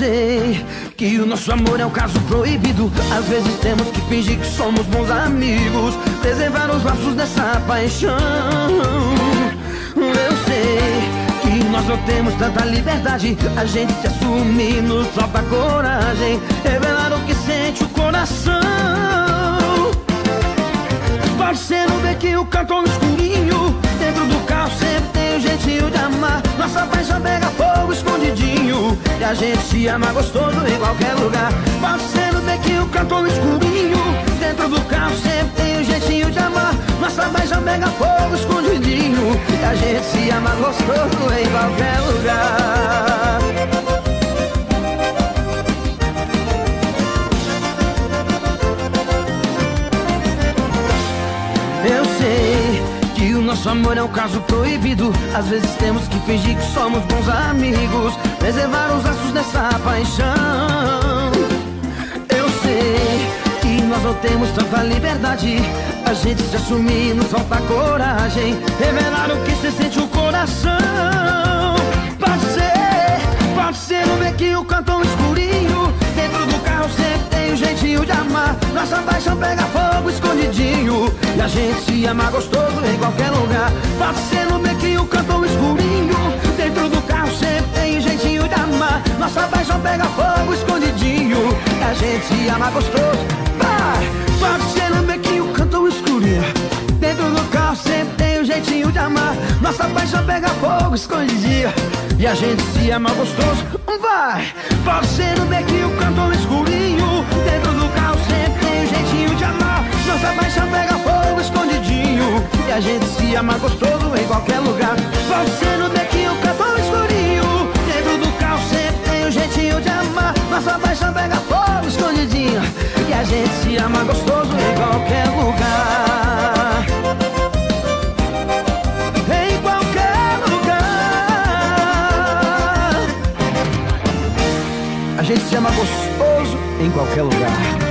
sei que o nosso amor é um caso proibido. Às vezes temos que fingir que somos bons amigos, preservar os laços dessa paixão. Eu sei que nós não temos tanta liberdade. A gente se assume, nos falta coragem, revelar o que sente o coração. Pode ser no bequinho, canto E a gente se ama gostoso em qualquer lugar. Pode ser no bequinho, canto no escurinho Dentro do carro sempre tem um jeitinho de amar. Nossa paixão pega fogo escondidinho E a gente se ama gostoso em qualquer lugar. Eu sei que o nosso amor é um caso proibido. Às vezes temos que fingir que somos bons amigos, dessa paixão. Eu sei que nós não temos tanta liberdade. A gente se assumir, nos falta coragem, revelar o que se sente o coração. Pode ser, pode ser no bequinho, canto escurinho, dentro do carro sempre tem um jeitinho de amar. Nossa paixão pega fogo escondidinho. E a gente se ama gostoso em qualquer lugar. Pode ser no bequinho, canto escurinho. Dentro do carro sempre Se ama gostoso. Vai! Pode ser no bequinho, canto escurinho. Dentro do carro sempre tem um jeitinho de amar. Nossa paixão pega fogo escondidinho. E a gente se ama gostoso. Vai! Pode ser no bequinho, canto escurinho. Dentro do carro sempre tem um jeitinho de amar. Nossa paixão pega fogo escondidinho. E a gente se ama gostoso em qualquer lugar. Pode ser no bequinho, canto lugar. A gente se ama gostoso em qualquer lugar.